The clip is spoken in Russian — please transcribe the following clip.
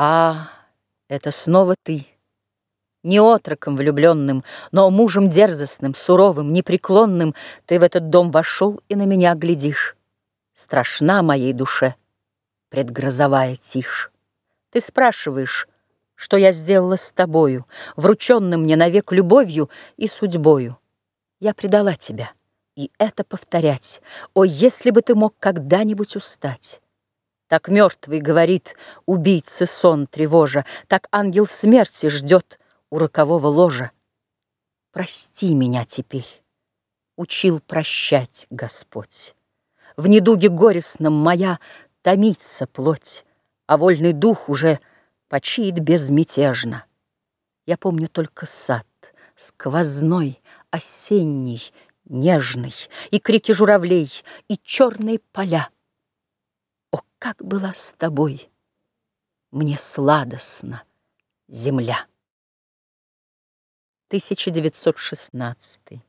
А, это снова ты, Не отроком влюбленным, Но мужем дерзостным, суровым, непреклонным Ты в этот дом вошел и на меня глядишь. Страшна моей душе предгрозовая тишь. Ты спрашиваешь, что я сделала с тобою, Врученным мне навек любовью и судьбою. Я предала тебя, и это повторять. О, если бы ты мог когда-нибудь устать! Так мертвый говорит, убийцы сон тревожа, Так ангел смерти ждет у рокового ложа. Прости меня теперь, учил прощать Господь. В недуге горестном моя томится плоть, А вольный дух уже почиет безмятежно. Я помню только сад, сквозной, осенний, нежный, И крики журавлей, и черные поля — как была с тобой, мне сладостно земля. 1916